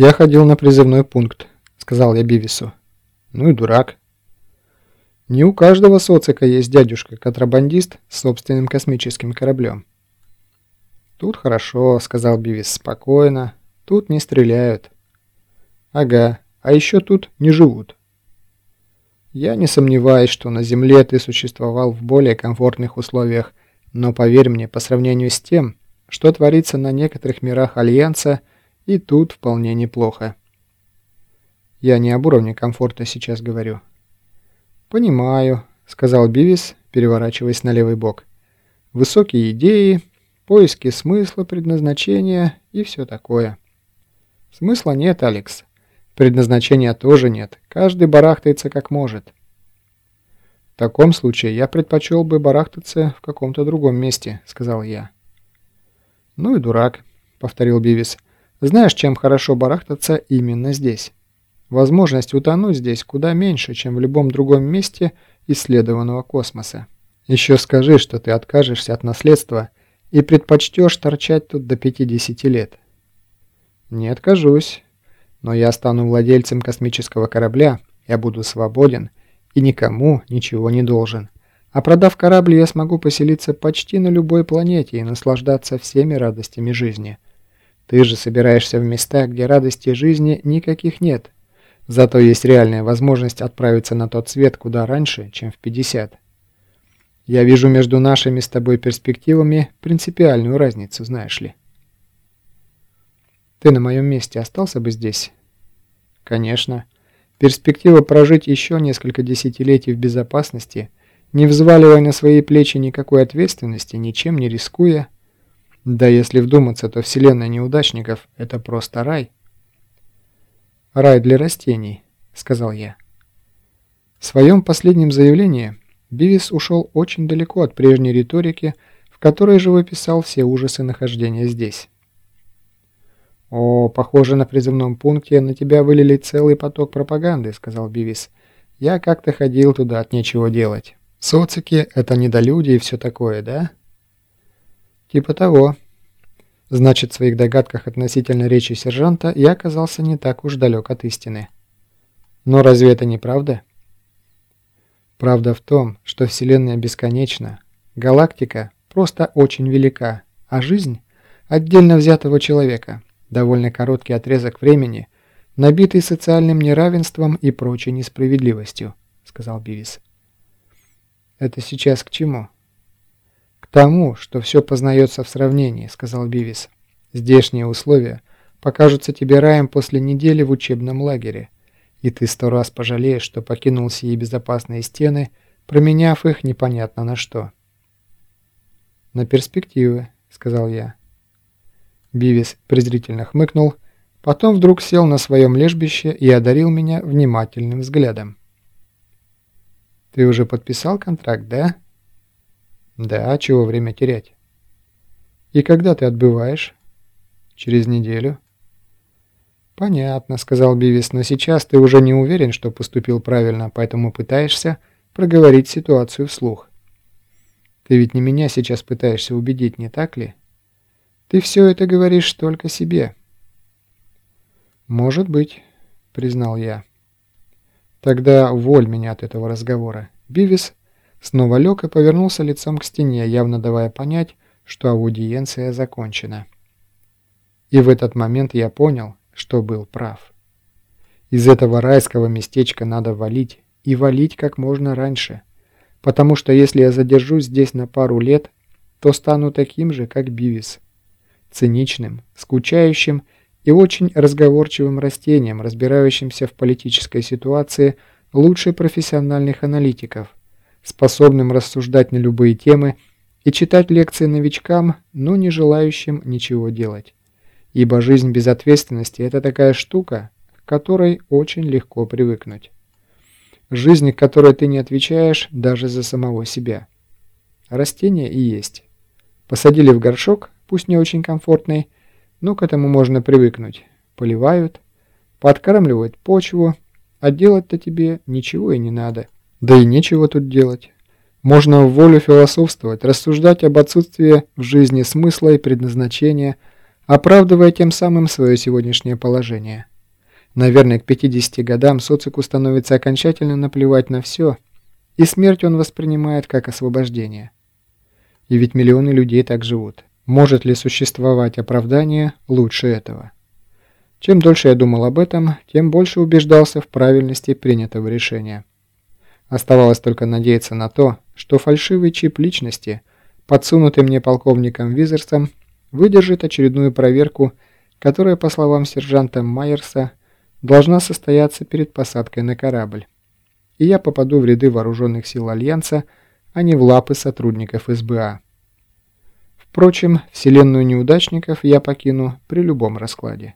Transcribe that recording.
«Я ходил на призывной пункт», — сказал я Бивису. «Ну и дурак». Не у каждого социка есть дядюшка-контрабандист с собственным космическим кораблем. «Тут хорошо», — сказал Бивис спокойно. «Тут не стреляют». «Ага, а еще тут не живут». «Я не сомневаюсь, что на Земле ты существовал в более комфортных условиях, но поверь мне, по сравнению с тем, что творится на некоторых мирах Альянса, и тут вполне неплохо». «Я не об уровне комфорта сейчас говорю». «Понимаю», — сказал Бивис, переворачиваясь на левый бок. «Высокие идеи, поиски смысла, предназначения и все такое». «Смысла нет, Алекс. Предназначения тоже нет. Каждый барахтается как может». «В таком случае я предпочел бы барахтаться в каком-то другом месте», — сказал я. «Ну и дурак», — повторил Бивис. «Знаешь, чем хорошо барахтаться именно здесь?» Возможность утонуть здесь куда меньше, чем в любом другом месте исследованного космоса. Еще скажи, что ты откажешься от наследства и предпочтешь торчать тут до 50 лет. Не откажусь, но я стану владельцем космического корабля, я буду свободен и никому ничего не должен. А продав корабль, я смогу поселиться почти на любой планете и наслаждаться всеми радостями жизни. Ты же собираешься в места, где радости жизни никаких нет – Зато есть реальная возможность отправиться на тот свет куда раньше, чем в 50. Я вижу между нашими с тобой перспективами принципиальную разницу, знаешь ли. Ты на моем месте остался бы здесь? Конечно. Перспектива прожить еще несколько десятилетий в безопасности, не взваливая на свои плечи никакой ответственности, ничем не рискуя. Да если вдуматься, то вселенная неудачников – это просто рай – «Рай для растений», — сказал я. В своем последнем заявлении Бивис ушел очень далеко от прежней риторики, в которой же выписал все ужасы нахождения здесь. «О, похоже, на призывном пункте на тебя вылили целый поток пропаганды», — сказал Бивис. «Я как-то ходил туда от нечего делать. Социки — это недолюди и все такое, да?» «Типа того», Значит, в своих догадках относительно речи сержанта я оказался не так уж далек от истины. Но разве это не правда? Правда в том, что Вселенная бесконечна, галактика просто очень велика, а жизнь отдельно взятого человека, довольно короткий отрезок времени, набитый социальным неравенством и прочей несправедливостью, сказал Бивис. Это сейчас к чему? Тому, что все познается в сравнении», — сказал Бивис. «Здешние условия покажутся тебе раем после недели в учебном лагере, и ты сто раз пожалеешь, что покинул сии безопасные стены, променяв их непонятно на что». «На перспективы», — сказал я. Бивис презрительно хмыкнул, потом вдруг сел на своем лежбище и одарил меня внимательным взглядом. «Ты уже подписал контракт, да?» Да, чего время терять? И когда ты отбываешь? Через неделю. Понятно, сказал Бивис, но сейчас ты уже не уверен, что поступил правильно, поэтому пытаешься проговорить ситуацию вслух. Ты ведь не меня сейчас пытаешься убедить, не так ли? Ты все это говоришь только себе. Может быть, признал я. Тогда уволь меня от этого разговора. Бивис Снова лег и повернулся лицом к стене, явно давая понять, что аудиенция закончена. И в этот момент я понял, что был прав. Из этого райского местечка надо валить, и валить как можно раньше, потому что если я задержусь здесь на пару лет, то стану таким же, как Бивис. Циничным, скучающим и очень разговорчивым растением, разбирающимся в политической ситуации лучше профессиональных аналитиков, способным рассуждать на любые темы и читать лекции новичкам, но не желающим ничего делать. Ибо жизнь без ответственности – это такая штука, к которой очень легко привыкнуть. Жизнь, к которой ты не отвечаешь даже за самого себя. Растение и есть. Посадили в горшок, пусть не очень комфортный, но к этому можно привыкнуть. Поливают, подкармливают почву, а делать-то тебе ничего и не надо. Да и нечего тут делать. Можно в волю философствовать, рассуждать об отсутствии в жизни смысла и предназначения, оправдывая тем самым свое сегодняшнее положение – Наверное, к 50 годам Социку становится окончательно наплевать на все, и смерть он воспринимает как освобождение. И ведь миллионы людей так живут. Может ли существовать оправдание лучше этого? Чем дольше я думал об этом, тем больше убеждался в правильности принятого решения. Оставалось только надеяться на то, что фальшивый чип личности, подсунутый мне полковником Визерсом, выдержит очередную проверку, которая, по словам сержанта Майерса, должна состояться перед посадкой на корабль. И я попаду в ряды вооруженных сил Альянса, а не в лапы сотрудников СБА. Впрочем, вселенную неудачников я покину при любом раскладе.